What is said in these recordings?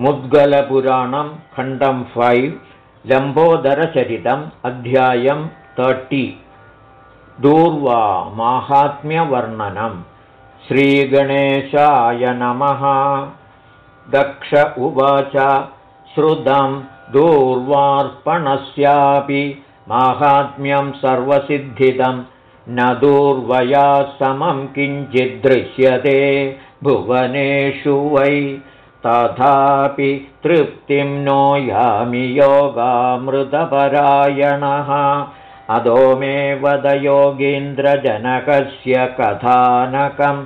मुद्गलपुराणं खण्डं फैव् लम्बोदरचरितम् अध्यायं तर्टि दूर्वा माहात्म्यवर्णनं श्रीगणेशाय नमः. दक्ष उवाच श्रुतं दूर्वार्पणस्यापि माहात्म्यं सर्वसिद्धितं। न दूर्वया समं किञ्चिद्दृश्यते भुवनेषु वै तथापि तृप्तिं नो यामि योगामृतपरायणः। अधो मे वदयोगीन्द्रजनकस्य कथानकं।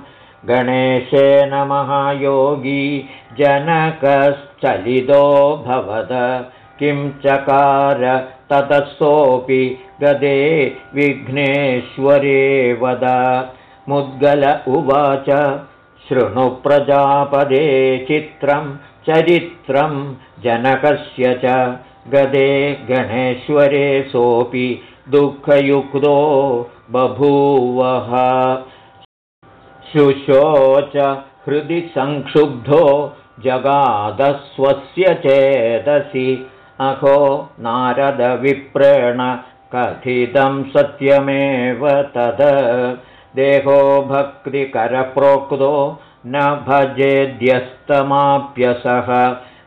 गणेशेन महायोगी जनकश्चलितो भवद। किं चकार ततसोऽपि गदे विघ्नेश्वरे वद। मुद्गल उवाच शृणुप्रजापदे चित्रं चरित्रं जनकस्य च। गदे गणेश्वरे सोऽपि दुःखयुक्तो बभूवः। शुशोच हृदि संक्षुब्धो जगादस्वस्य चेदसि। अहो नारदविप्रेण कथितं सत्यमेव तद देहो भक्तिकरप्रोक्तो न भजेद्यस्तमाप्यसः।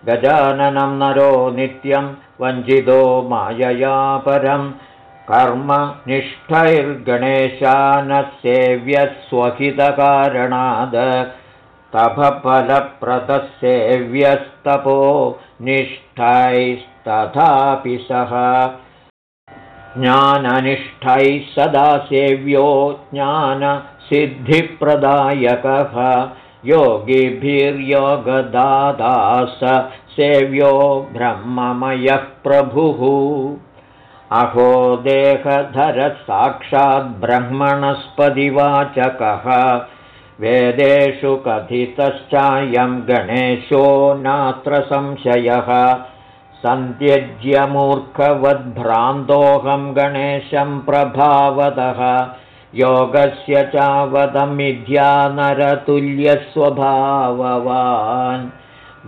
गजाननं नरो नित्यं वञ्चितो मायया परं कर्मनिष्ठैर्गणेशानसेव्यस्वहितकारणाद् तपफलप्रदसेव्यस्तपो निष्ठैस्तथापि सः ज्ञाननिष्ठैः सदा सेव्यो ज्ञानसिद्धिप्रदायकः। योगिभिर्योगदादास सेव्यो ब्रह्ममयः प्रभुः। अहो देहधरसाक्षाद्ब्रह्मणस्पदिवाचकः वेदेषु कथितश्चायं गणेशो नात्र संशयः सन्त्यज्यमूर्खवद्भ्रान्तोऽहं गणेशं प्रभावतः। योगस्य चावदमिथ्या नरतुल्यस्वभाववान्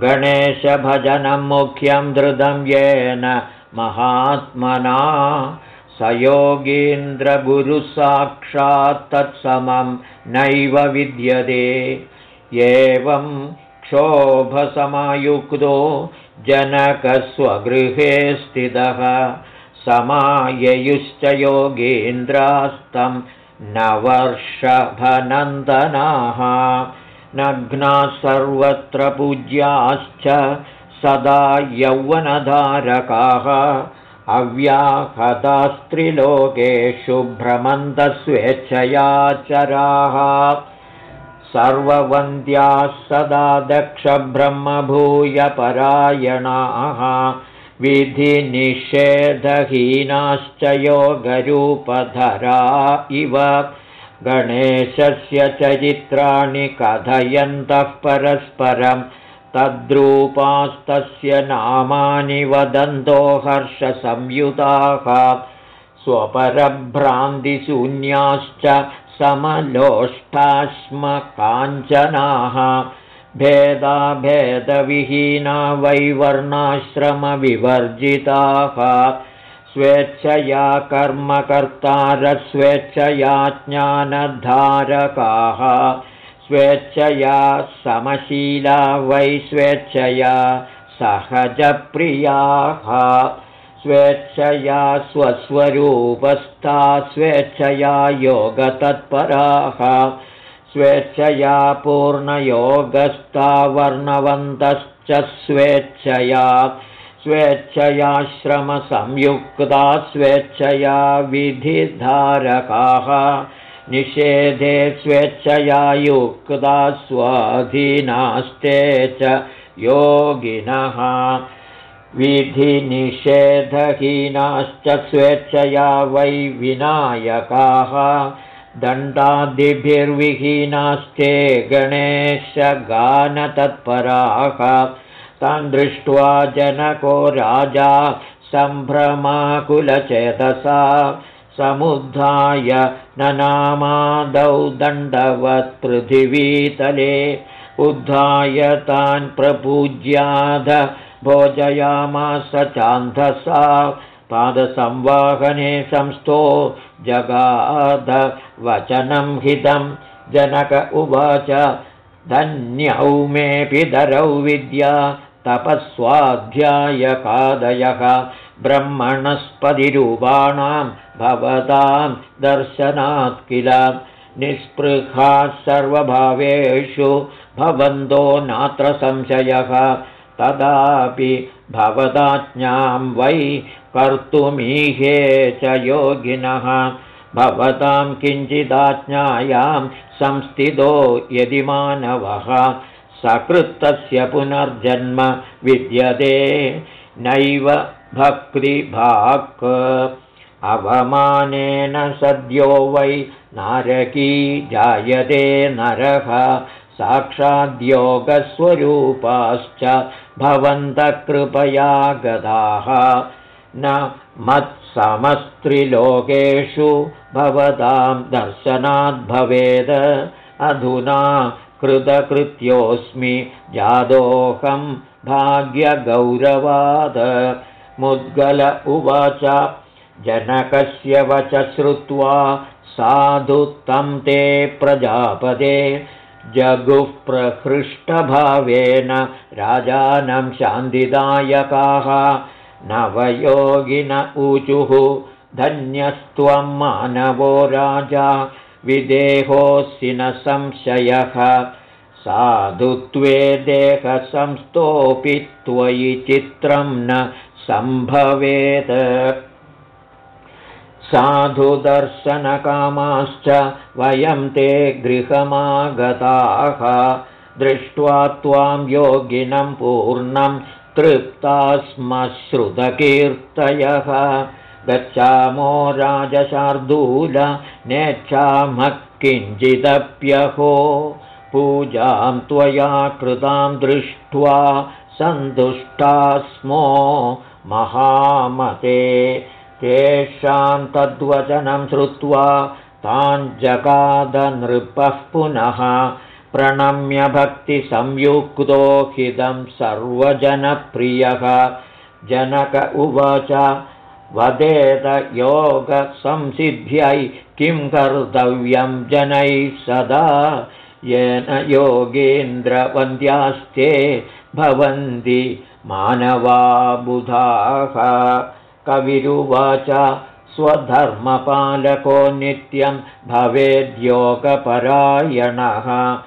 गणेशभजनं मुख्यं धृतं येन महात्मना। स तत्समं नैव विद्यते। एवं क्षोभसमयुक्तो जनकस्वगृहे स्थितः समाययुश्च योगीन्द्रास्तं न वर्षभनन्दनाः नग्नाः सर्वत्र पूज्याश्च सदा यौवनधारकाः। अव्याहतास्त्रिलोकेषु भ्रमन्तस्वेच्छयाचराः सर्ववन्द्याः सदा दक्षब्रह्मभूयपरायणाः विधिनिषेधहीनाश्च योगरूपधरा इव। गणेशस्य चरित्राणि कथयन्तः परस्परं। तद्रूपास्तस्य नामानि वदन्तो हर्षसंयुताः। स्वपरभ्रान्तिशून्याश्च समलोष्टाश्म काञ्चनाः भेदाभेदविहीना वैवर्णाश्रमविवर्जिताः स्वेच्छया कर्मकर्तारस्वेच्छया ज्ञानधारकाः। स्वेच्छया समशीला वै स्वेच्छया सहजप्रियाः स्वेच्छया स्वस्वरूपस्था स्वेच्छया योगतत्पराः स्वेच्छया पूर्णयोगस्था वर्णवन्तश्च स्वेच्छया स्वेच्छयाश्रमसंयुक्ता स्वेच्छया विधिधारकाः निषेधे स्वेच्छया युक्ता स्वाधीनास्ते च योगिनः विधिनिषेधहीनाश्च स्वेच्छया वै विनायकाः दण्डादिभिर्विहीनास्ते गणेशगानतत्पराः। तान् दृष्ट्वा जनको राजा सम्भ्रमाकुलचेतसा। समुद्धाय ननामादौ दण्डवत्पृथिवीतले उद्धाय तान् प्रपूज्याध भोजयामास चान्धसा पादसंवाहने संस्थो जगाद वचनं हितं। जनक उवाच धन्यौ मे पितरौ विद्या तपस्वाध्यायकादयः ब्रह्मणस्पतिरूपाणां भवतां दर्शनात् किल? निःस्पृहाः सर्वभावेषु भवन्तो नात्र संशयः तदापि भवदाज्ञां वै कर्तुमीहे च योगिनः। भवतां किञ्चिदाज्ञायां संस्थितो यदि मानवः सकृत्तस्य पुनर्जन्म विद्यते नैव भक्तिभाक्। अवमानेन सद्यो वै नारकी जायते नरः साक्षाद्योगस्वरूपाश्च भवन्तकृपया गताः न मत्समस्त्रिलोकेषु भवतां दर्शनाद्भवेद अधुना कृतकृत्योऽस्मि जादोऽहं भाग्यगौरवाद। मुद्गल उवाच जनकस्य वच श्रुत्वा साधु तं ते प्रजापदे जगुः प्रहृष्टभावेन राजानं शान्तिदायकाः। नवयोगिन ऊचुः धन्यस्त्वं मानवो राजा। विदेहोऽसि न संशयः। साधुत्वे देहसंस्थोऽपि त्वयि चित्रं न सम्भवेत् साधुदर्शनकामाश्च वयं ते गृहमागताः। दृष्ट्वा त्वां योगिनं पूर्णं तृप्ता स्म श्रुतकीर्तयः गच्छामो राजशार्दूल नेच्छामः किञ्चिदप्यहो पूजां त्वया कृतां दृष्ट्वा सन्तुष्टा स्मो महामते तेषां तद्वचनं श्रुत्वा ताञ्जगादनृपः पुनः प्रणम्य भक्तिसंयुक्तो हिदं सर्वजनप्रियः। जनक उवाच वदेत योगसंसिद्ध्यै किं कर्तव्यं जनैः सदा? येन योगेन्द्रवन्द्यास्ते भवन्ति मानवा बुधाः कविरुवाच स्वधर्मपालको नित्यं भवेद्योगपरायणः।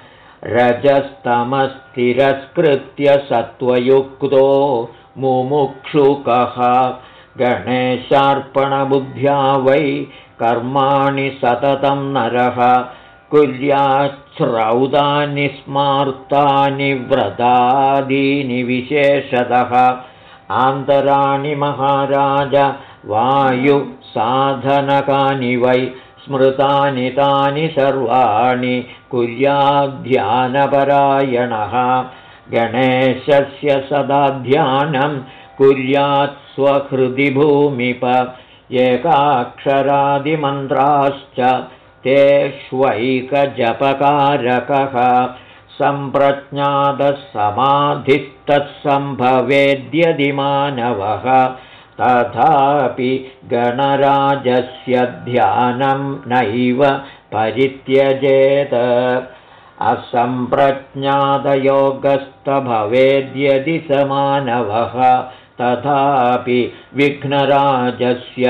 रजस्तमस्तिरस्कृत्य सत्त्वयुक्तो मुमुक्षुकः। गणेशार्पणबुद्ध्या वै कर्माणि सततं नरः। कुल्याच्छ्रौदानि स्मार्तानि व्रतादीनि विशेषतः आन्तराणि महाराज वायुसाधनकानि वै स्मृतानि तानि सर्वाणि कुर्याद्ध्यानपरायणः। गणेशस्य सदा ध्यानं कुर्यात् स्वहृदि भूमिप एकाक्षरादिमन्त्राश्च तेष्वैकजपकारकः सम्प्रज्ञातसमाधिस्तत्सम्भवेद्यदि मानवः तथापि गणराजस्य ध्यानं नैव परित्यजेत। असम्प्रज्ञातयोगस्तभवेद्यदि स मानवः तथापि विघ्नराजस्य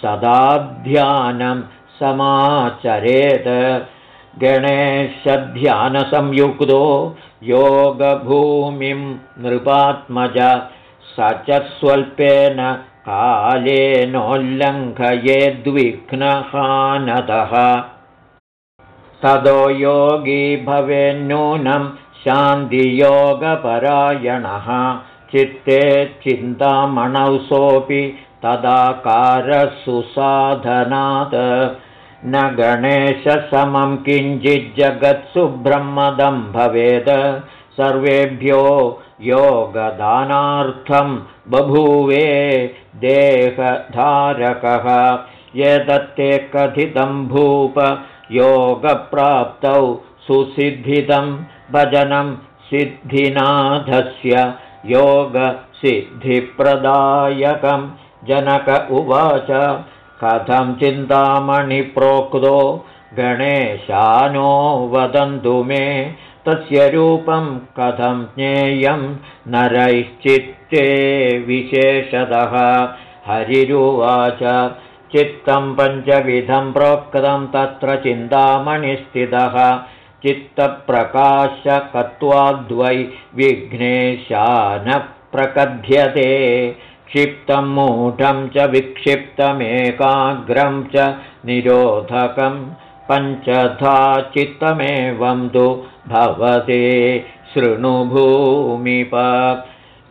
सदा ध्यानं समाचरेत् गणेशध्यानसंयुक्तो योगभूमिं नृपात्मज स च स्वल्पेन कालेनोल्लङ्घयेद्विघ्नहानदः तदो योगी भवेन्नूनं शान्तियोगपरायणः। चित्ते चिन्तामणौ सोऽपि तदाकारसुसाधनात् न गणेशसमं किञ्चिज्जगत्सु ब्रह्मदं भवेद। सर्वेभ्यो योगदानार्थं बभूवे देहधारकः। एतत्ते कथितं भूप योगप्राप्तौ सुसिद्धितं भजनं सिद्धिनाथस्य योगसिद्धिप्रदायकं। जनक उवाच कथं चिन्तामणिप्रोक्तो गणेशानो वदन्तु मे। तस्य रूपं कथं ज्ञेयं? नरैश्चित्ते विशेषतः। हरिरुवाच। चित्तं पञ्चविधं प्रोक्तं तत्र चिन्तामणिस्थितः चित्तप्रकाशकत्वाद्वै विघ्नेशानः प्रकथ्यते क्षिप्तं मूढं च विक्षिप्तमेकाग्रं च निरोधकं पञ्चधा चित्तमेवं तु भवते शृणुभूमिप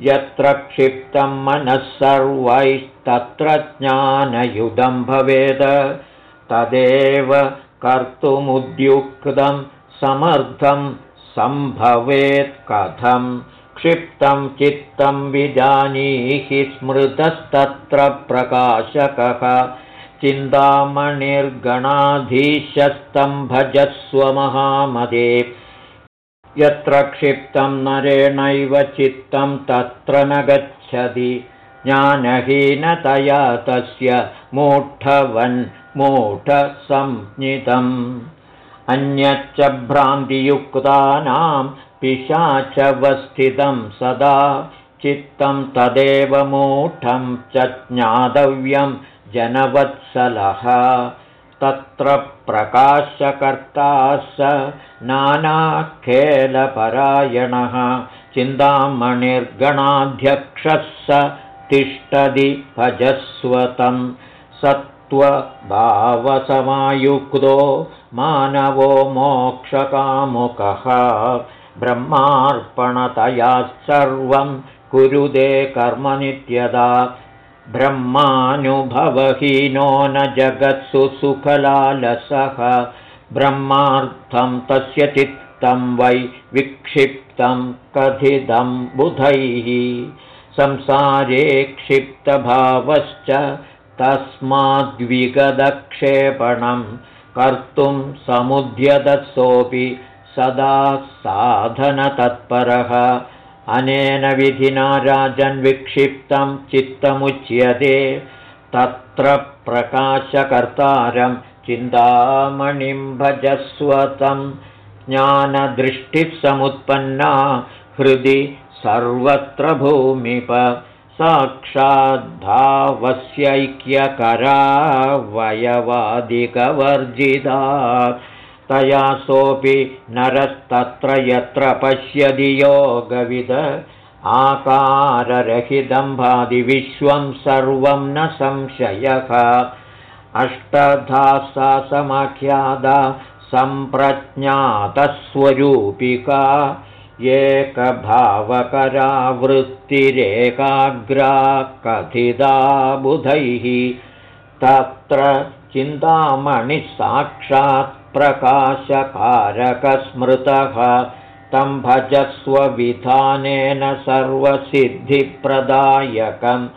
यत्र क्षिप्तं मनः सर्वैस्तत्र ज्ञानयुधं भवेद तदेव कर्तुमुद्युक्तं समर्थं सम्भवेत् कथं क्षिप्तं चित्तं विजानीहि स्मृतस्तत्र प्रकाशकः। चिन्तामणिर्गणाधीशस्तं भजस्व महामदे यत्र क्षिप्तं नरेणैव चित्तं तत्र न गच्छति। ज्ञानहीनतया तस्य मूढसंज्ञितम्। अन्यच्च भ्रान्तियुक्तानां पिशाचवस्थितं सदा चित्तं तदेव मूढं च ज्ञातव्यं जनवत्सलः। तत्र प्रकाशकर्ता स नानाखेलपरायणः चिन्तामणिर्गणाध्यक्षः स तिष्ठति भजस्वतं सत्त्वभावसमायुक्तो मानवो मोक्षकामुकः ब्रह्मार्पणतया सर्वं कुरुदे कर्मनित्यदा ब्रह्मानुभवहीनो न जगत्सु सुखलालसः। ब्रह्मार्थं तस्य चित्तं वै विक्षिप्तं कथितं बुधैः। संसारे क्षिप्तभावश्च तस्माद्विगदक्षेपणं कर्तुं समुद्यतसोऽपि सदा साधनतत्परः। अनेन विधिना राजन्विक्षिप्तं चित्तमुच्यते। तत्र प्रकाशकर्तारं चिन्तामणिं भजस्वतं ज्ञानदृष्टिः समुत्पन्ना हृदि सर्वत्र भूमिप। साक्षाद्भावस्यैक्यकरा वयवादिकवर्जिता तया सोऽपि नरस्तत्र यत्र पश्यति योगविद आकाररहितं भाति विश्वं सर्वं न संशयः। अष्टधा सा समाख्यादा सम्प्रज्ञातस्वरूपिका एकभावकरावृत्तिरेकाग्रा कथिता बुधैः। तत्र चिन्तामणिः साक्षात् प्रकाशकारकस्मृतः। तं भजस्वविधानेन सर्वसिद्धिप्रदायकं।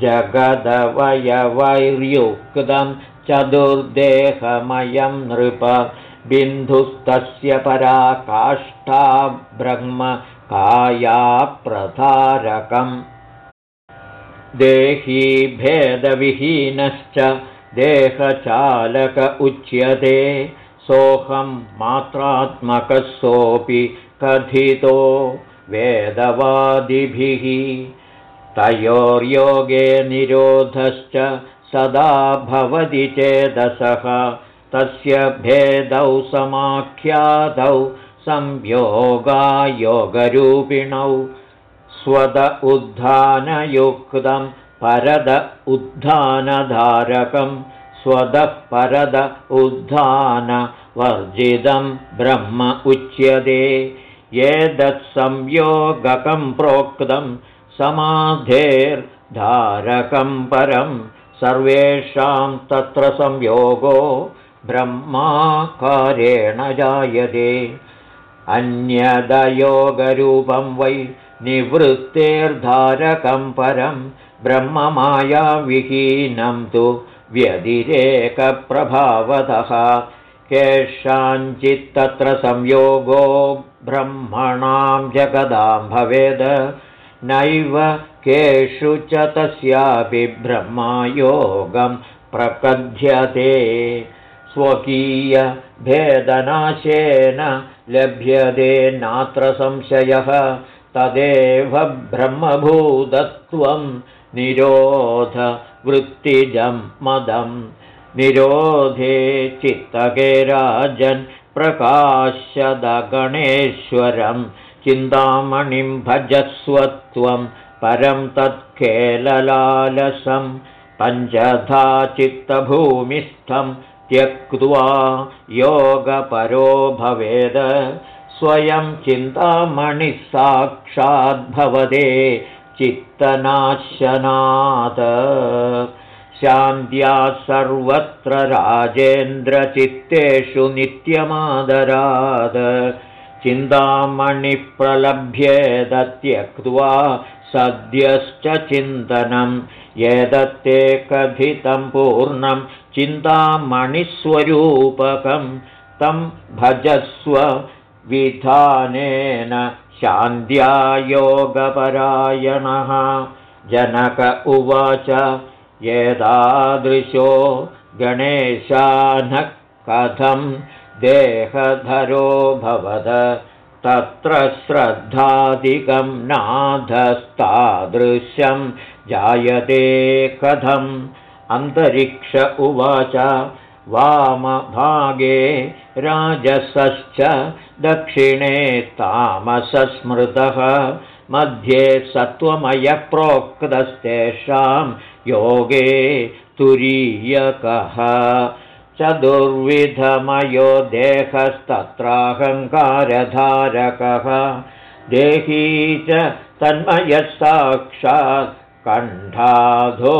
जगदवयवैर्युक्तं चतुर्देहमयं नृप। बिन्धुस्तस्य पराकाष्ठा ब्रह्मकायाप्रधारकम् देही भेदविहीनश्च। देहचालक उच्यते सोऽहं मात्रात्मकः सोऽपि कथितो वेदवादिभिः। तयोर्योगे निरोधश्च सदा भवति चेदसः। तस्य भेदौ समाख्यातौ संयोगायोगरूपिणौ। स्वद उद्धानयुक्तं परद उद्धानधारकं स्वदः परद उद्धानवर्जितं ब्रह्म उच्यते। एतत्संयोगकं प्रोक्तं समाधेर्धारकं परं सर्वेषां तत्र संयोगो ब्रह्माकारेण जायते। अन्यदयोगरूपं वै निवृत्तेर्धारकं परं ब्रह्ममायाविहीनं तु व्यतिरेकप्रभावतः केषाञ्चित्तत्र संयोगो ब्रह्मणां जगदां भवेद। नैव केषु च तस्यापि ब्रह्मयोगं प्रकथ्यते। स्वकीयभेदनाशेन लभ्यते नात्र संशयः। तदेव ब्रह्मभूतत्वं निरोधवृत्तिजं मदं निरोधे चित्तके राजन् प्रकाशदगणेश्वरं चिन्तामणिं भजस्वत्वं परं तत्केललालसं पञ्चधा चित्तभूमिस्थं त्यक्त्वा योगपरो भवेद। स्वयं चिन्तामणिः साक्षाद्भवते चित्तनाशनात् शान्त्या सर्वत्र राजेन्द्रचित्तेषु नित्यमादराद। चिन्तामणिप्रलभ्येद त्यक्त्वा सद्यश्च चिन्तनम् एतत्ते कथितं पूर्णं चिन्तामणिस्वरूपकं तं भजस्व विधानेन शान्त्यायोगपरायणः। जनक उवाच एतादृशो गणेशानः कथं देहधरो भवद? तत्र श्रद्धादिकं नाधस्तादृश्यं जायते कथम्? अन्तरिक्ष उवाच वामभागे राजसश्च दक्षिणे तामसस्मृतः मध्ये सत्त्वमयप्रोक्तस्तेषां योगे तुरीयकः। चतुर्विधमयो देहस्तत्राहङ्कारधारकः देही च तन्मयः साक्षात् कण्ठाधो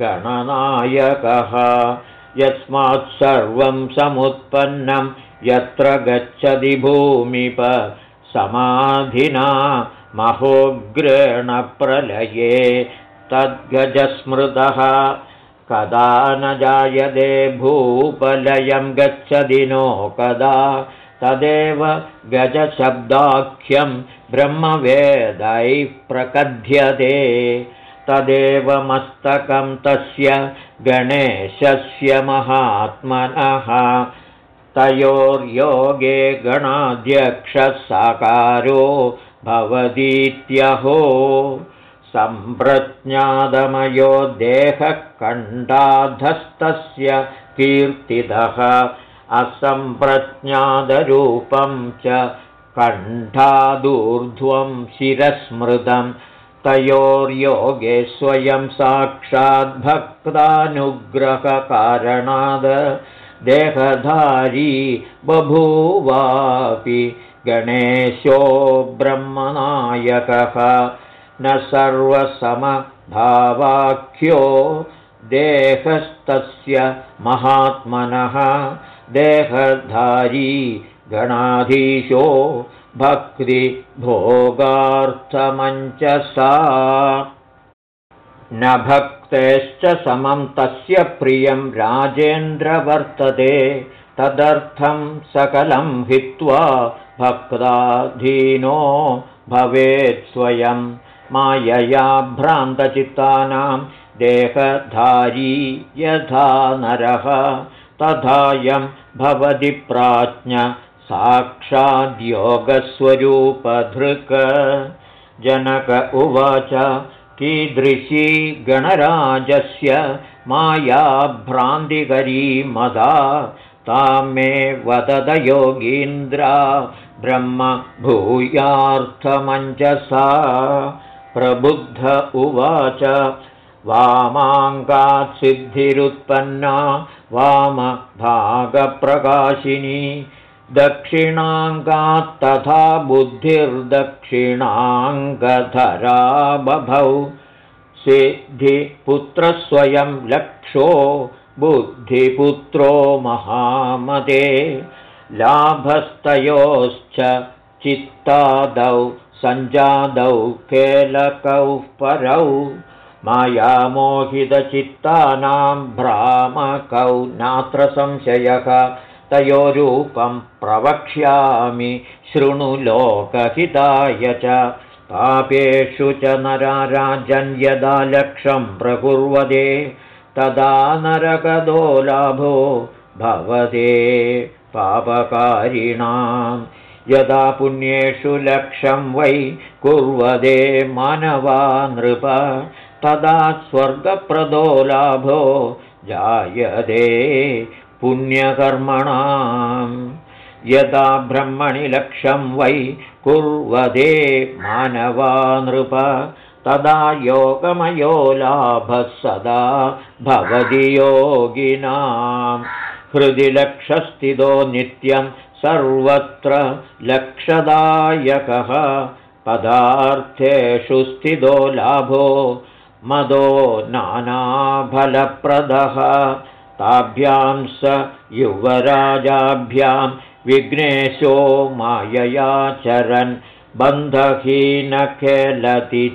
गणनायकः यस्मात् सर्वं समुत्पन्नं यत्र गच्छति भूमिप समाधिना महोग्रेणप्रलये तद्गजस्मृतः। कदा न जायते भूपलयं गच्छति नो कदा तदेव गजशब्दाख्यं ब्रह्मवेदैः प्रकथ्यते तदेव मस्तकं तस्य गणेशस्य महात्मनः। तयोर्योगे गणाध्यक्षसाकारो भवतीत्यहो सम्प्रज्ञादमयो देहकण्ठाधस्तस्य कीर्तितः असम्प्रज्ञादरूपं च कण्ठादूर्ध्वं शिरस्मृतं तयोर्योगे स्वयं साक्षाद्भक्तानुग्रहकारणाद् देहधारी बभूवापि गणेशो ब्रह्मनायकः न सर्वसमभावाख्यो देहस्तस्य महात्मनः देहधारी गणाधीशो भक्तिभोगार्थमञ्चसा। न भक्तेश्च समं तस्य प्रियं राजेन्द्र वर्तते तदर्थं सकलं हित्वा भक्ताधीनो भवेत् स्वयं। मायया भ्रान्तचित्तानां देहधारी यथा नरः तथायं भवति प्राज्ञ साक्षाद्योगस्वरूपधृक् जनक उवाच कीदृशी गणराजस्य मायाभ्रान्तिकरी मदा तां मे वददयोगीन्द्रा ब्रह्मभूयार्थमञ्जसा। प्रबुद्ध उवाच वामाङ्गात् सिद्धिरुत्पन्ना वामभागप्रकाशिनी दक्षिणाङ्गात् तथा बुद्धिर्दक्षिणाङ्गधरा बभौ सिद्धिपुत्रस्वयं लक्षो बुद्धिपुत्रो महामदे। लाभस्तयोश्च चित्तादौ सञ्जादौ केलकौ परौ। मायामोहितचित्तानां भ्रामकौ नात्र संशयः तयोरूपं प्रवक्ष्यामि शृणुलोकहिताय च। पापेषु च नराराजन् यदा लक्षं प्रकुर्वदे तदा नरकदो लाभो भवते पापकारिणां। यदा पुण्येषु लक्षं वै कुर्वदे मानवा नृप तदा स्वर्गप्रदो लाभो जायते पुण्यकर्मणाम् यदा ब्रह्मणि लक्ष्यं वै कुर्वदे मानवा नृप तदा योगमयो लाभः सदा भवति योगिनां। हृदि लक्षस्थितो नित्यं सर्वत्र लक्षदायकः पदार्थेषु स्थितो लाभो मदो नानाफलप्रदः ताभ्यां स युवराजाभ्यां विघ्नेशो माययाचरन् बन्धहीनखेलति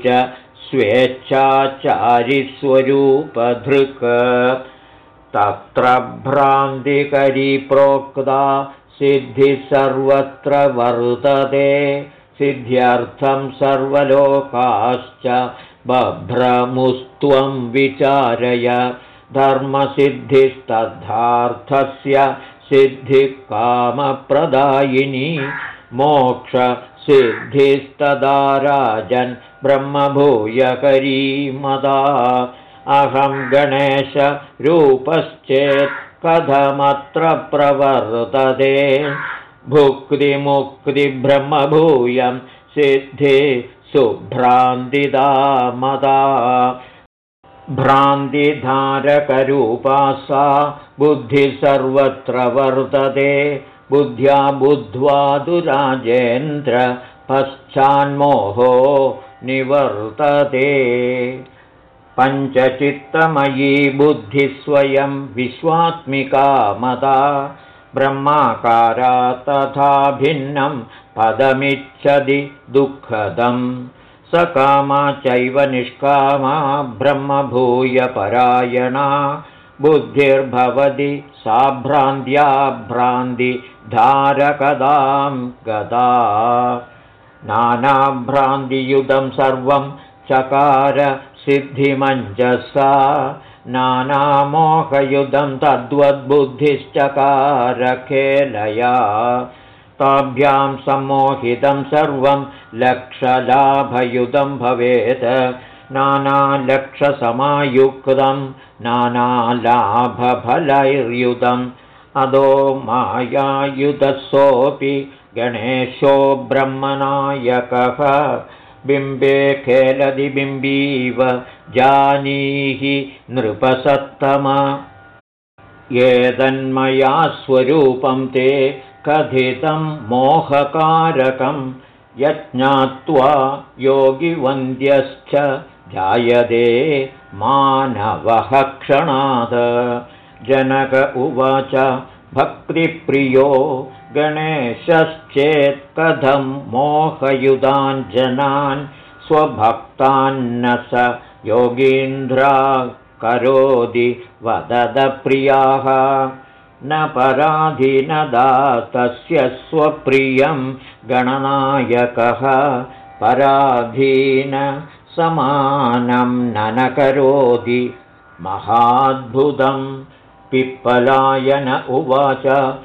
च स्वेच्छाचारिस्वरूपधृक्। तत्र भ्रान्तिकरी प्रोक्ता सिद्धिः सर्वत्र वर्तते। सिद्ध्यर्थं सर्वलोकाश्च बभ्रमुस्त्वं विचारय धर्मसिद्धिस्तद्धार्थस्य सिद्धिः कामप्रदायिनी मोक्षसिद्धिस्तदा राजन् ब्रह्मभूयकरी मदा। अहं गणेशरूपश्चेत् कथमत्र प्रवर्तते। भुक्तिमुक्तिब्रह्मभूयं सिद्धि सुभ्रान्तिदा मदा भ्रान्तिधारकरूपा सा बुद्धिः सर्वत्र वर्तते बुद्ध्या बुद्ध्वा दुराजेन्द्र पश्चान्मोहो निवर्तते। पञ्चचित्तमयी बुद्धिस्वयं विश्वात्मिका मदा ब्रह्माकारा तथा भिन्नं पदमिच्छति दुःखदम् स कामा चैव निष्कामा ब्रह्मभूयपरायणा। बुद्धिर्भवति सा भ्रान्त्या भ्रान्तिधारकदां गदा। नानाभ्रान्तियुतं सर्वं चकार सिद्धिमञ्जसा। नानामोहयुधं तद्वद्बुद्धिश्चकारखेलया ताभ्यां सम्मोहितं सर्वं लक्षलाभयुतं भवेत्। नानालक्षसमायुक्तं नानालाभफलैर्युतम्। अदो मायायुधसोऽपि गणेशो ब्रह्मनायकः। बिम्बे खेलदिबिम्बीव जानीहि नृपसत्तम। एतन्मया स्वरूपं ते कथितं मोहकारकं यज्ञात्वा योगिवन्द्यश्च जायते मानवः क्षणात्। जनक उवाच भक्तिप्रियो गणेशश्चेत् कथं मोहयुधान् जनान् स्वभक्तान्न स योगीन्द्रा करोति वददप्रियाः न पराधीनदा तस्य स्वप्रियं गणनायकः पराधीन समानं न करोति। महाद्भुतं पिप्पलायन उवाच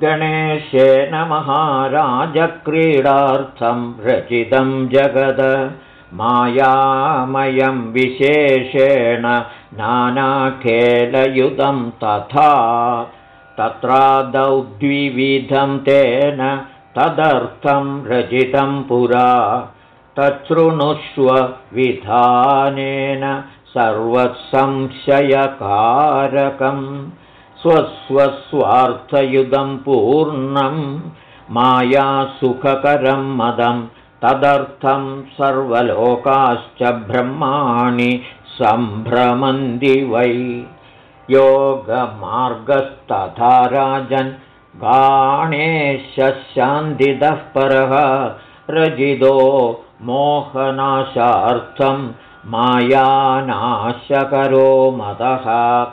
गणेशेन महाराजक्रीडार्थं रचितं जगद। मायामयं विशेषेण नानाखेलयुतं तथा तत्रादौ द्विविधं तेन तदर्थं रचितं पुरा। तच्छृणुष्व विधानेन सर्वसंशयकारकम् स्वस्वस्वार्थयुधं पूर्णं मायासुखकरं मदं। तदर्थं सर्वलोकाश्च ब्रह्माणि सम्भ्रमन्ति वै योगमार्गस्तथा राजन् गाणेशशान्तितः परः रजितो मोहनाशार्थं मायानाशकरो मदः।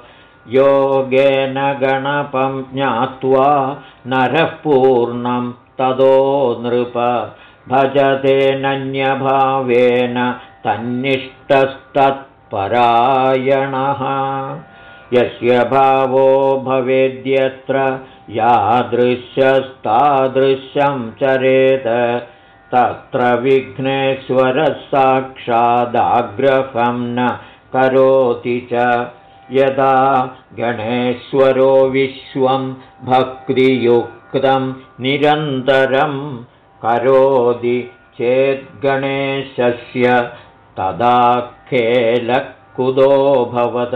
योगेन गणपं ज्ञात्वा नरः पूर्णं तदो नृप। भजतेनन्यभावेन तन्निष्टस्तत्परायणः यस्य भावो भवेद्यत्र यादृश्यस्तादृश्यं चरेत तत्र विघ्नेश्वरः साक्षादाग्रहं न करोति च। यदा गणेश्वरो विश्वं भक्तियुक्तं निरन्तरं करोति चेद्गणेशस्य तदा खेलकुदोऽभवद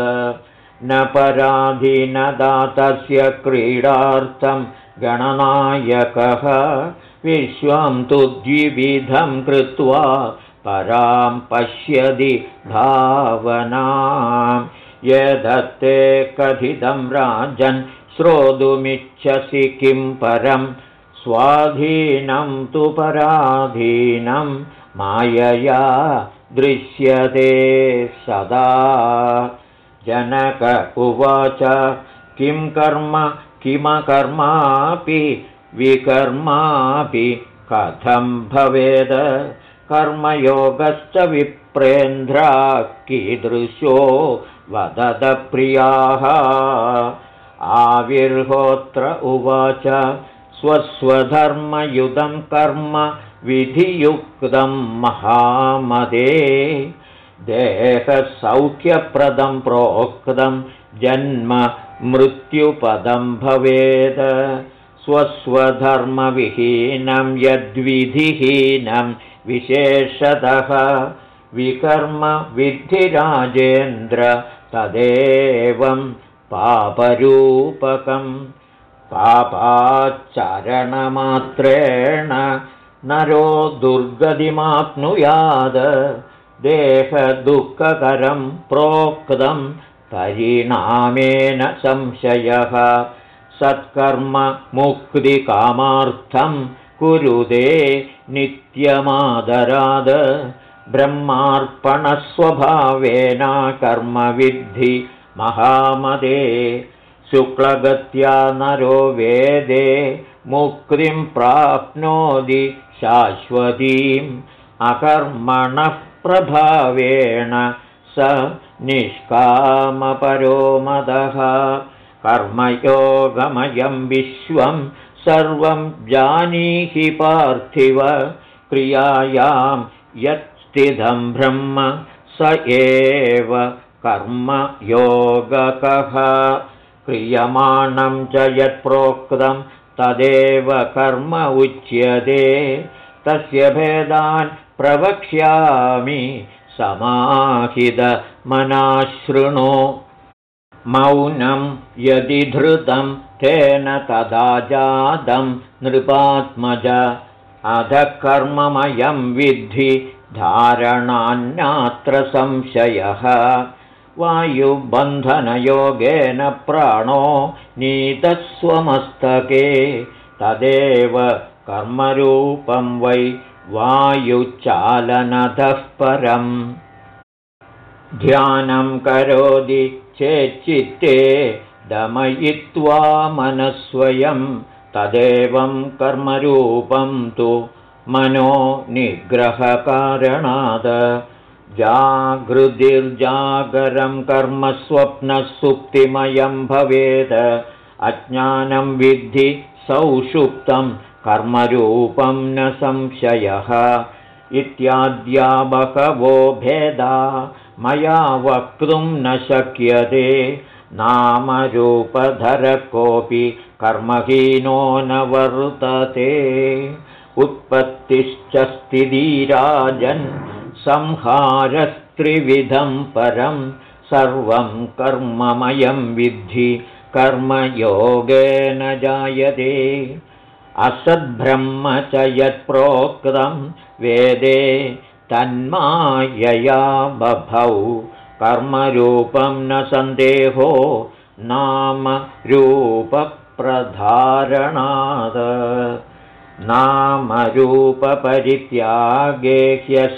न पराधीनदातस्य क्रीडार्थं गणनायकः। विश्वं तु द्विविधं कृत्वा परां पश्यति भावनां यदत्ते कथितं राजन् श्रोतुमिच्छसि किं परं? स्वाधीनं तु पराधीनं मायया दृश्यते सदा जनक उवाच किं कर्म किमकर्मापि विकर्मापि कथं भवेद? कर्मयोगश्च विप्रेन्द्रा कीदृशो वददप्रियाः आविर्होत्र उवाच स्वस्वधर्मयुधं कर्म विधियुक्तं महामदे देहसौख्यप्रदं प्रोक्तं जन्म मृत्युपदं भवेद। स्वस्वधर्मविहीनं यद्विधिहीनं विशेषतः विकर्म विद्धिराजेन्द्र तदेवं पापरूपकं पापाच्चरणमात्रेण नरो दुर्गतिमाप्नुयाद देहदुःखकरं प्रोक्तं परिणामेन संशयः। सत्कर्ममुक्तिकामार्थं कुरुदे नित्यमादराद। ब्रह्मार्पणस्वभावेन कर्मविद्धि महामदे। शुक्लगत्या नरो वेदे मुक्तिं प्राप्नोति शाश्वतीम्। अकर्मणः प्रभावेण स निष्कामपरो मदः। कर्मयोगमयं विश्वं सर्वं जानीहि पार्थिव क्रियायां यत्स्थितं ब्रह्म स एव कर्मयोगकः। क्रियमाणं च यत्प्रोक्तं तदेव कर्म उच्यते। तस्य भेदान् प्रवक्ष्यामि समाहितमनाशृणु। मौनं यदि धृतं तेन तदा जातं नृपात्मज। अधः कर्ममयं विद्धि धारणान्नात्र संशयः। वायुबन्धनयोगेन प्राणो नीतस्वमस्तके। तदेव कर्मरूपं वै वायुचालनतः परम्। ध्यानं करोति चेच्चित्ते दमयित्वा मनस्वयं तदेवं कर्मरूपं तु मनो निग्रहकारणात् जागृतिर्जागरं कर्मस्वप्नः सुप्तिमयं भवेद। अज्ञानं विद्धि सौषुप्तं कर्मरूपं न संशयः इत्याद्या बहवो भेदा। मया वक्तुं न शक्यते। नामरूपधर कोऽपि कर्महीनो न वर्तते। उत्पत्तिश्च स्थितिराजन् संहारस्त्रिविधं परं सर्वं कर्ममयं विद्धि कर्मयोगेन जायते असद्ब्रह्म च यत्प्रोक्तं वेदे तन्मायया बभौ कर्मरूपं न सन्देहो नाम रूपप्रधारणात्। नामरूपपरित्यागे ह्यः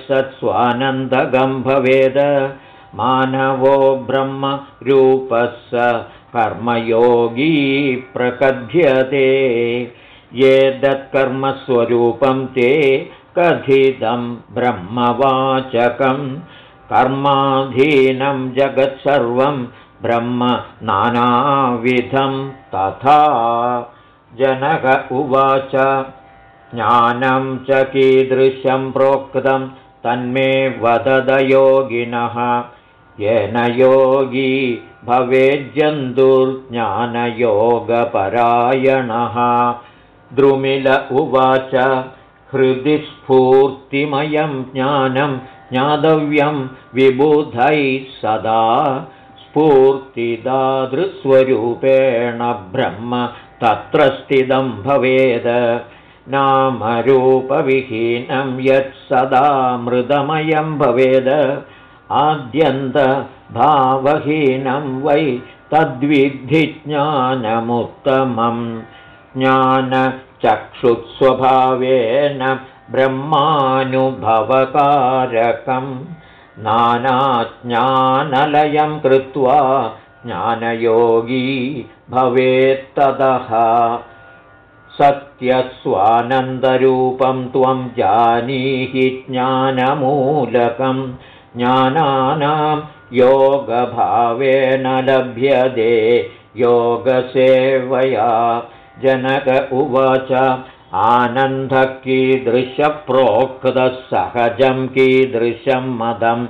भवेद मानवो ब्रह्मरूपः स कर्मयोगी प्रकथ्यते ये ते कथितं ब्रह्मवाचकं कर्माधीनं जगत्सर्वं ब्रह्म नानाविधं तथा। जनक उवाच ज्ञानं च कीदृशं प्रोक्तं तन्मे वददयोगिनः येन योगी भवेज्जन्तुर्ज्ञानयोगपरायणः द्रुमिल उवाच हृदि स्फूर्तिमयं ज्ञानं ज्ञातव्यं विबुधैः सदा स्फूर्तिदादृस्वरूपेण ब्रह्म तत्र स्थितं भवेद। नामरूपविहीनं यत् सदा मृदमयं भवेद। आद्यन्तभावहीनं वै तद्विद्धिज्ञानमुत्तमं ज्ञानचक्षुस्वभावेन ब्रह्मानुभवकारकं नानाज्ञानलयं कृत्वा ज्ञानयोगी भवेत्तदः। सत्यस्वानन्दरूपं त्वं जानीहि ज्ञानमूलकम्। ज्ञानानां योगभावेन लभ्यते योगसेवया जनक उवाच आनन्दः कीदृशप्रोक्तः सहजं कीदृशं मदं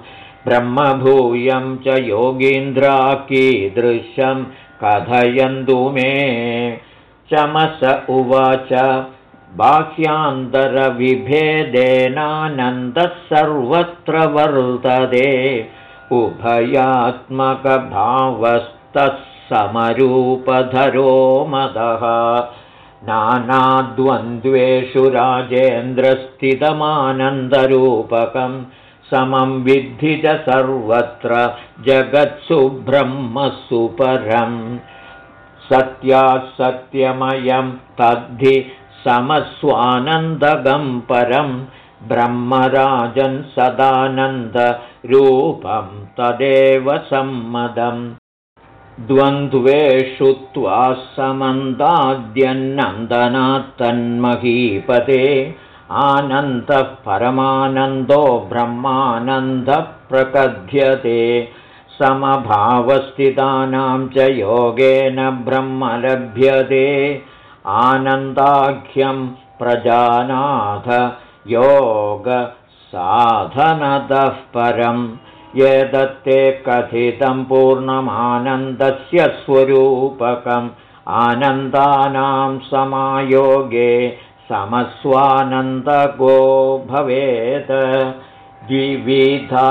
ब्रह्मभूयं च योगीन्द्रा कीदृशं कथयन्तु मे। चमस उवाच बाह्यान्तरविभेदेनानन्दः सर्वत्र वर्तते उभयात्मकभावस्तः समरूपधरो मदः। नानाद्वन्द्वेषु राजेन्द्रस्थितमानन्दरूपकं समं विद्धि च सर्वत्र जगत्सु ब्रह्मसुपरम् सत्यासत्यमयं तद्धि समस्वानन्दगं परं ब्रह्मराजन् सदानन्दरूपं तदेव सम्मदम् द्वन्द्वेषु त्वा समन्दाद्यन्नन्दनात्तन्महीपते आनन्दः परमानन्दो ब्रह्मानन्दः प्रकथ्यते समभावस्थितानां च योगेन ब्रह्म लभ्यते आनन्दाख्यं प्रजानाथ योगसाधनतः परं यदत्ते कथितं पूर्णमानन्दस्य स्वरूपकम् आनन्दानां समायोगे समस्वानन्दगो भवेत्। द्विविधा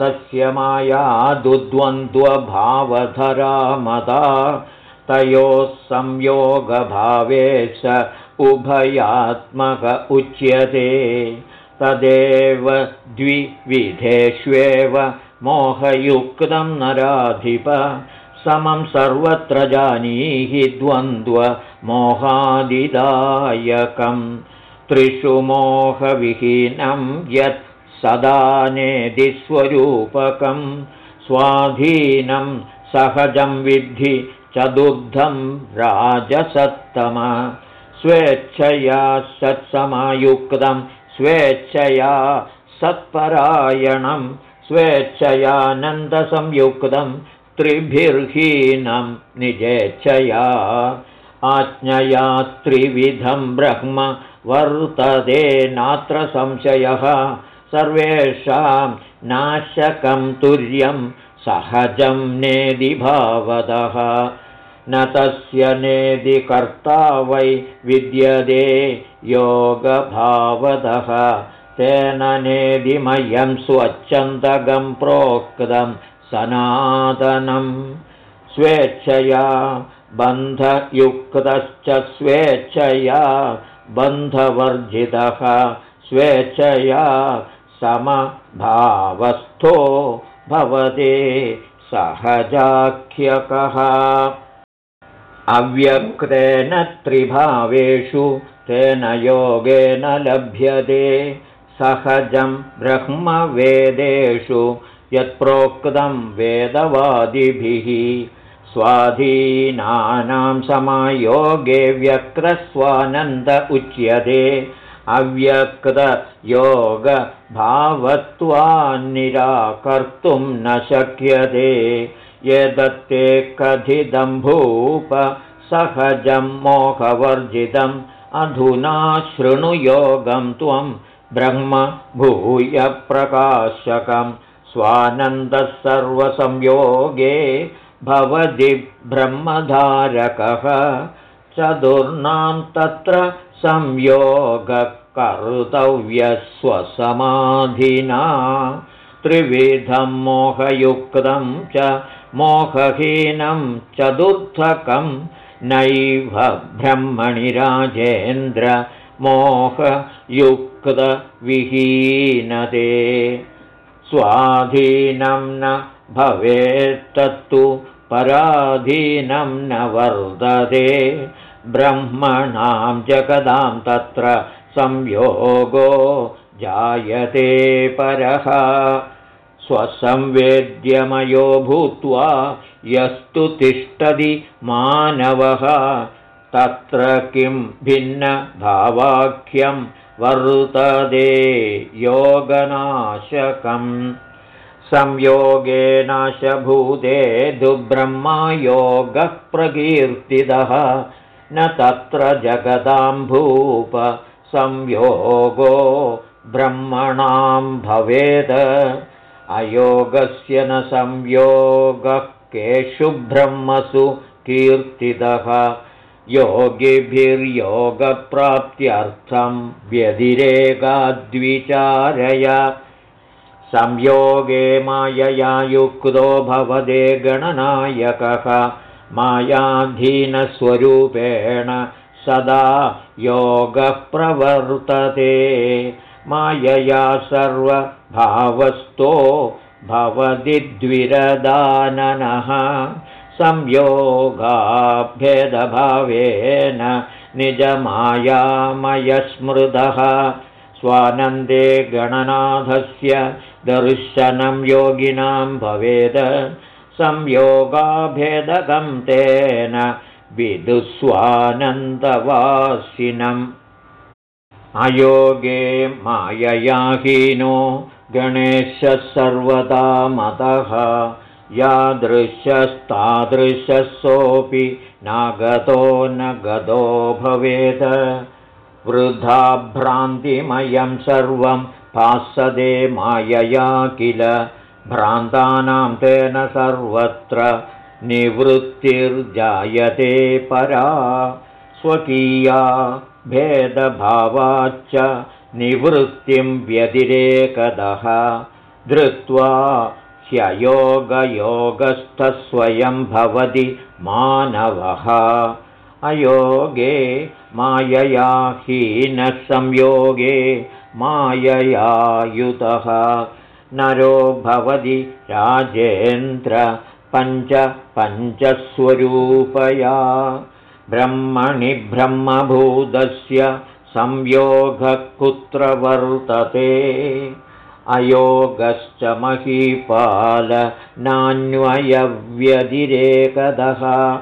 तस्य माया दुद्वन्द्वभावधरा मदा तयोः संयोगभावे स उभयात्मक उच्यते तदेव द्विविधेष्वेव मोहयुक्तं नराधिप। समं सर्वत्र जानीहि द्वन्द्वमोहादिदायकं त्रिषु मोहविहीनं यत् सदा नेदिस्वरूपकं स्वाधीनं सहजं विद्धि चतुर्धं राजसत्तम। स्वेच्छया सत्समायुक्तं स्वेच्छया सत्परायणं स्वेच्छयानन्दसंयुक्तं त्रिभिर्हीनं निजेच्छया। आज्ञया त्रिविधं ब्रह्म वर्तते नात्र संशयः। सर्वेषां नाशकं तुर्यं सहजं नेदिभावदः न तस्य नेदिकर्ता वै विद्यते योगभावदः। तेन नेदिमयं स्वच्छन्दगं प्रोक्तं सनातनं। स्वेच्छया बन्धयुक्तश्च स्वेच्छया बन्धवर्जितः। स्वेच्छया समभावस्थो भवते सहजाख्यकः अव्यक्तेन त्रिभावेषु तेन योगेन लभ्यते। सहजं ब्रह्मवेदेषु यत्प्रोक्तं वेदवादिभिः। स्वाधीनानां समायोगे व्यक्रस्वानन्द उच्यते। अव्यक्तयोगभावत्वान्निराकर्तुं न शक्यते यदत्ते भूप सहजं मोहवर्जितम् अधुना शृणुयोगं त्वं ब्रह्म भूयप्रकाशकं स्वानन्दः सर्वसंयोगे भवति ब्रह्मधारकः। चतुर्णां तत्र संयोगकर्तव्यस्वसमाधिना। त्रिविधं मोहयुक्तं च मोहहीनं चतुर्थकं नैव ब्रह्मणि राजेन्द्र मोहयुक्तविहीनते। स्वाधीनं न भवेत्तत्तु पराधीनं न वर्धते। ब्रह्मणां जगदां तत्र संयोगो जायते परः स्वसंवेद्यमयो भूत्वा यस्तु तिष्ठति मानवः। तत्र किं भिन्नभावाख्यं वर्तते योगनाशकम्। संयोगे नाशभूते दुब्रह्मयोगः प्रकीर्तितः न तत्र जगदां भूप संयोगो ब्रह्मणां भवेद अयोगस्य न संयोगः केषु ब्रह्मसु कीर्तितः। योगिभिर्योगप्राप्त्यर्थं व्यतिरेकाद्विचारय। संयोगे मायया युक्तो भवदे गणनायकः। मायाधीनस्वरूपेण सदा योगः प्रवर्तते। मायया भवति द्विरदाननः संयोगाभेदभावेन निजमायामयस्मृतः स्वानन्दे गणनाथस्य दर्शनं योगिनां भवेद संयोगाभेदकं तेन विदुस्वानन्दवासिनम्। अयोगे माययाहीनो गणेशः सर्वदा मतः। यादृशस्तादृशः सोऽपि नागतो न गतो भवेत्। वृथा भ्रान्तिमयं सर्वं पासदे मायया किल। भ्रान्तानां तेन सर्वत्र निवृत्तिर्जायते परा। स्वकीया भेदभावाच्च निवृत्तिं व्यतिरेकदः धृत्वा ह्ययोगयोगस्थस्वयं भवति मानवः। अयोगे मायया हीनसंयोगे माययायुतः नरो भवति राजेन्द्र पञ्च पञ्चस्वरूपया। ब्रह्मणि ब्रह्मभूतस्य संयोगः कुत्र वर्तते अयोगश्च महीपाल नान्वयव्यतिरेकदः।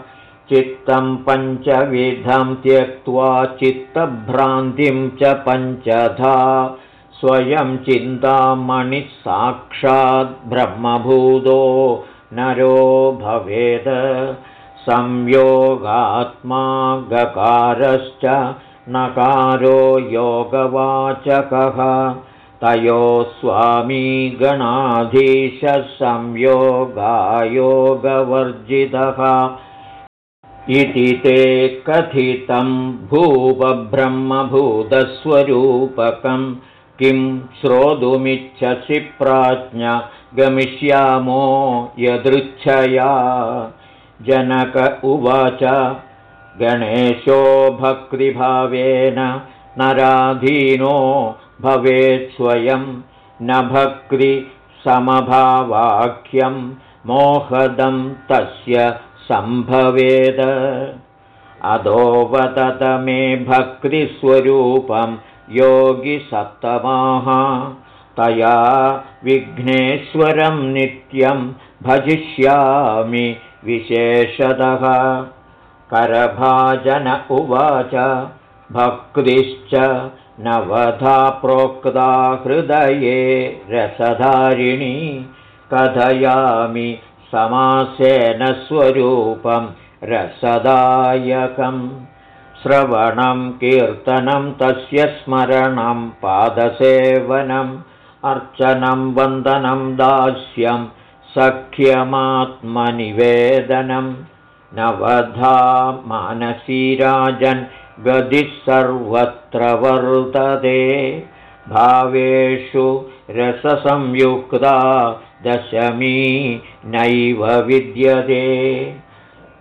चित्तं पञ्चविधं त्यक्त्वा चित्तभ्रान्तिं च पञ्चधा। स्वयं चिन्तामणिः साक्षात् ब्रह्मभूतो नरो भवेद। संयोगात्मा गकारश्च नकारो योगवाचकः। तयो स्वामी संयोगायोगवर्जितः इति ते कथितं भूपब्रह्मभूतस्वरूपकं। किं श्रोतुमिच्छसि प्राज्ञ गमिष्यामो यदृच्छया। जनक उवाच गणेशो भक्तिभावेन नराधीनो भवेत् स्वयं न भक्तिसमभावाख्यं मोहदं तस्य सम्भवेद। अधोवतत मे भक्तिस्वरूपं योगिसप्तमाः तया विघ्नेश्वरं नित्यं भजिष्यामि विशेषतः करभाजन उवाच। भक्तिश्च नवधा प्रोक्ता हृदये रसधारिणी। कथयामि समासेन स्वरूपं रसदायकम्। श्रवणं कीर्तनं तस्य स्मरणं पादसेवनम्। अर्चनं वन्दनं दास्यं सख्यमात्मनिवेदनं नवधा मानसीराजन् गदिः सर्वत्र वर्तते। भावेषु रससंयुक्ता दशमी नैव विद्यते।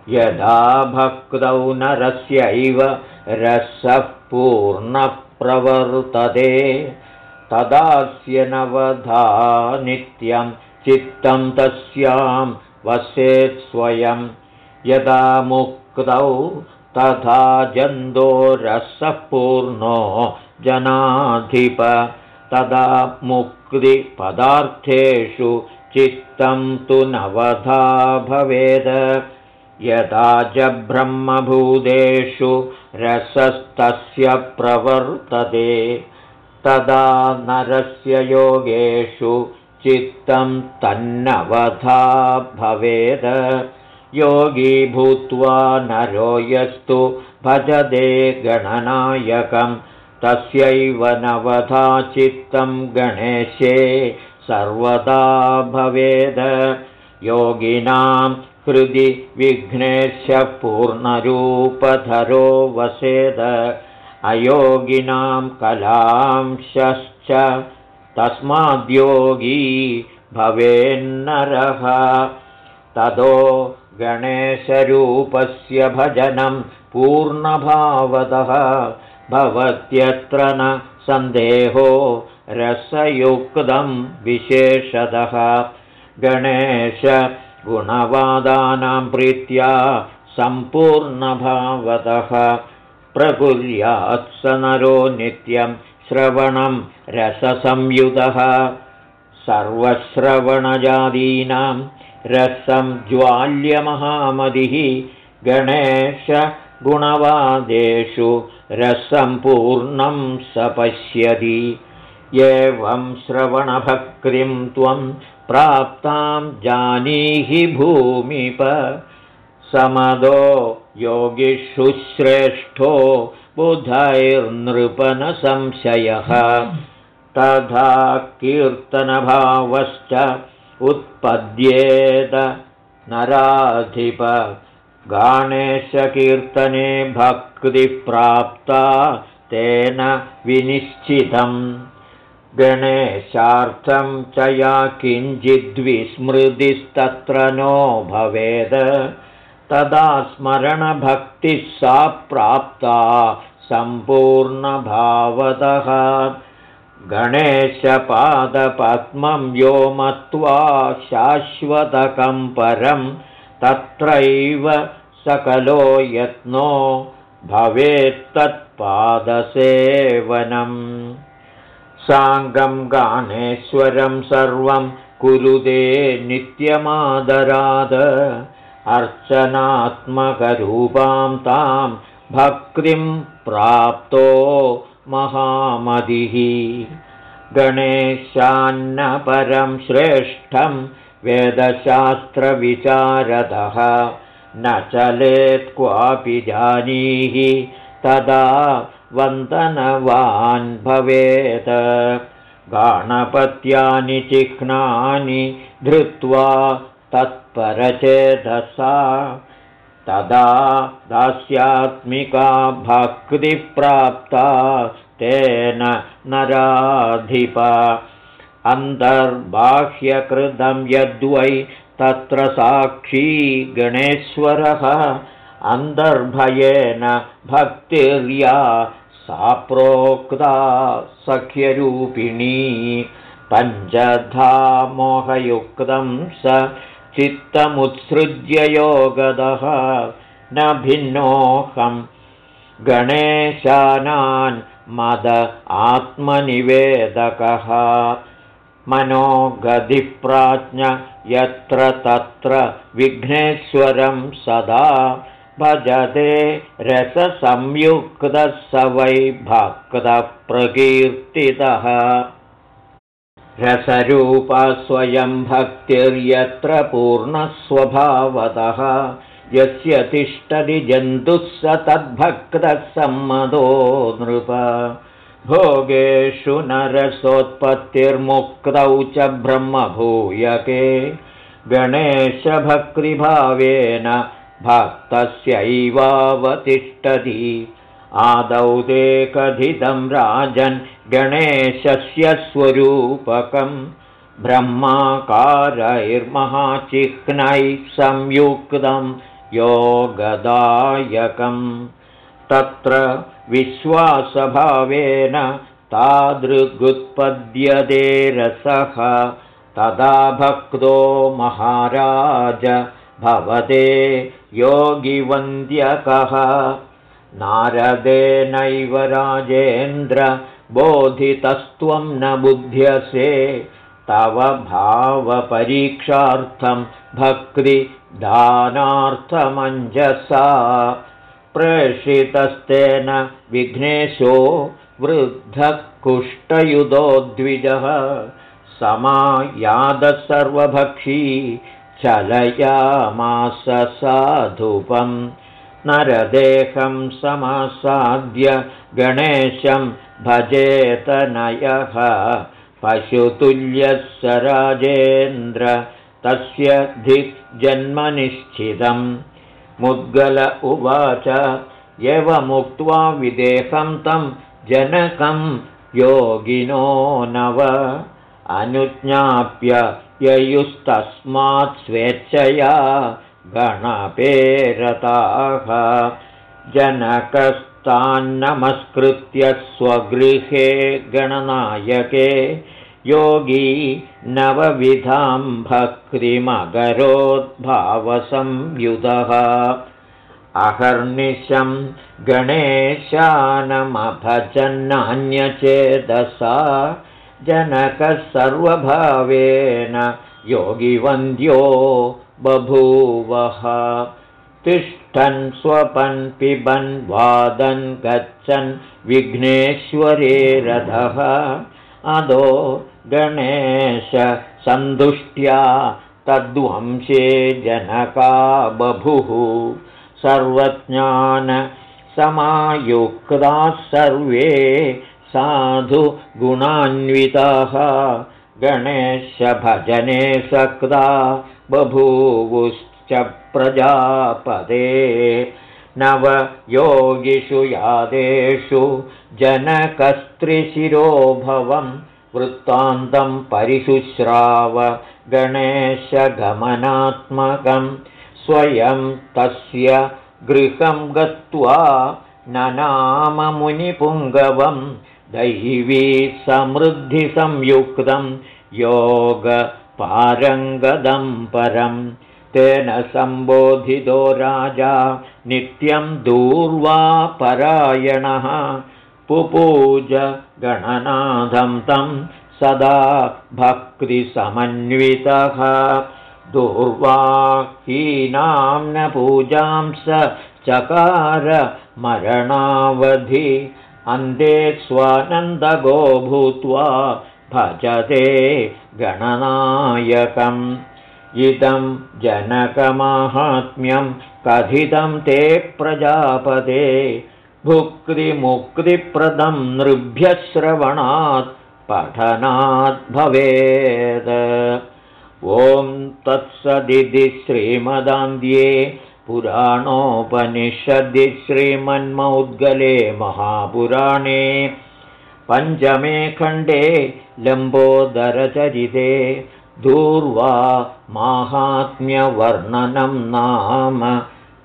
यदा भक्तौ नरस्यैव रसः पूर्णः प्रवर्तते तदास्य नवधा नित्यं चित्तं तस्यां वसेत् स्वयं यदा मुक्तौ तथा जन्दोरसः पूर्णो जनाधिप तदा मुक्तिपदार्थेषु चित्तं तु नवधा भवेद। यदा च ब्रह्मभूतेषु रसस्तस्य प्रवर्तते तदा नरस्य योगेषु चित्तं तन्नवधा भवेद योगी भूत्वा नरो यस्तु भजते गणनायकं तस्यैव नवधा चित्तं गणेशे सर्वदा भवेद। योगिनां हृदि विघ्नेश्य पूर्णरूपधरो वसेद। अयोगिनां कलांशश्च तस्माद्योगी भवेन्नरः। ततो गणेशरूपस्य भजनं पूर्णभावतः भवत्यत्र न सन्देहो रसयुक्तं विशेषतः। गणेशगुणवादानां प्रीत्या सम्पूर्णभावतः प्रकुर्यात् स नरो नित्यं श्रवणं रससंयुतः। सर्वश्रवणजातीनां रसं ज्वाल्यमहामदिः गणेशगुणवादेषु रसं पूर्णं स पश्यति एवं श्रवणभक्तिं त्वं प्राप्तां जानीहि भूमिप। समदो योगिषु श्रेष्ठो बुधैर्नृपनसंशयः। तथा कीर्तनभावश्च उत्पद्येत नराधिप। गाणेशकीर्तने भक्तिप्राप्ता तेन विनिश्चितम्। गणेशार्थं च या किञ्चिद्विस्मृतिस्तत्र नो भवेद। तदा स्मरणभक्तिः सा प्राप्ता। सम्पूर्णभावतः गणेशपादपद्मं यो मत्वा शाश्वतकं परं तत्रैव सकलो यत्नो भवेत्तत्पादसेवनम् साङ्गं गानेश्वरं सर्वं कुरुदे नित्यमादराद। अर्चनात्मकरूपां तां भक्तिं प्राप्तो महामदिः। गणेशान्नपरं श्रेष्ठं वेदशास्त्रविचारदः न चलेत् क्वापि जानीहि तदा वन्दनवान् भवेत्। गाणपत्यानि चिह्नानि धृत्वा तत्परचेदसा तदा दास्यात्मिका भक्तिप्राप्ता तेन नराधिप। अन्तर्बाह्यकृतं यद्वै तत्र साक्षी गणेश्वरः। अन्तर्भयेन भक्तिर्या सा प्रोक्ता सख्यरूपिणी। पञ्चधा मोहयुक्तं स चित्तमुत्सृज्य योगदः। न भिन्नोऽहं गणेशानान् मद आत्मनिवेदकः। मनोगतिप्राज्ञ यत्र तत्र विघ्नेश्वरं सदा भजते रससंयुक्तः स वै भक्तप्रकीर्तितः रसरूपा स्वयं भक्तिर्यत्र पूर्णस्वभावतः। यस्य तिष्ठति जन्तुः स तद्भक्तः सम्मतो नृप। भोगेषु नरसोत्पत्तिर्मुक्तौ च ब्रह्मभूयके। गणेशभक्तिभावेन भक्तस्यैवावतिष्ठति। आदौ ते कथितं राजन् गणेशस्य स्वरूपकं ब्रह्माकारैर्महाचिह्नैः संयुक्तं योगदायकम्। तत्र विश्वासभावेन तादृगुत्पद्यते रसः। तदा भक्तो महाराज भवते योगिवन्द्यकः। नारदेनैव राजेन्द्र बोधितस्त्वं न बुध्यसे। तव भावपरीक्षार्थं भक्तिदानार्थमञ्जसा। प्रेषितस्तेन विघ्नेशो वृद्धः कुष्ठयुधो द्विजः समायादः सर्वभक्षी चलयामास साधुपम् नरदेहं समासाद्य गणेशं भजेतनयः पशुतुल्यः स राजेन्द्र तस्य धिक्जन्मनिश्चितम्। मुद्गल उवाच एवमुक्त्वा विदेहं तं जनकं योगिनो नव। अनुज्ञाप्य ययुस्तस्मात् स्वेच्छया गणपेरताः जनकस्तान्नमस्कृत्य स्वगृहे गणनायके योगी नवविधां भक्तिमकरोद्भावसंयुधः अहर्निशं गणेशानमभजन्नान्यचेदसा जनकः सर्वभावेन योगिवन्द्यो बभूवः। तिष्ठन् स्वपन् पिबन् वादन् गच्छन् विघ्नेश्वरे रथः। अदो गणेशसन्तुष्ट्या तद्वंशे जनका बभुः। सर्वज्ञानसमायुक्ताः सर्वे साधु गुणान्विताः गणेशभजने सक्ता बभूवुश्च प्रजापदे नवयोगिषु यादेषु जनकस्त्रिशिरोभवं वृत्तान्तं परिशुश्राव गणेशगमनात्मकं स्वयं तस्य गृहं गत्वा ननाममुनिपुङ्गवं दैवी समृद्धिसंयुक्तं योगपारङ्गदं परम् तेन सम्बोधितो राजा नित्यं दूर्वापरायणः। पुपूज गणनाथं तं सदा भक्तिसमन्वितः। दूर्वाहीनां न पूजां स चकार मरणावधि अन्ते स्वानन्दगो भूत्वा भजते गणनायकम्। इदं जनकमाहात्म्यं कथितं ते प्रजापते। भुक्तिमुक्तिप्रदं नृभ्यश्रवणात् पठनात् भवेत्। ॐ तत्सदिति श्रीमदान्ध्ये पुराणोपनिषदि श्रीमन्मौद्गले महापुराणे पञ्चमे खण्डे लम्बोदरचरिते दूर्वा माहात्म्यवर्णनं नाम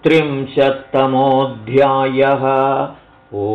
त्रिंशत्तमोऽध्यायः। ओ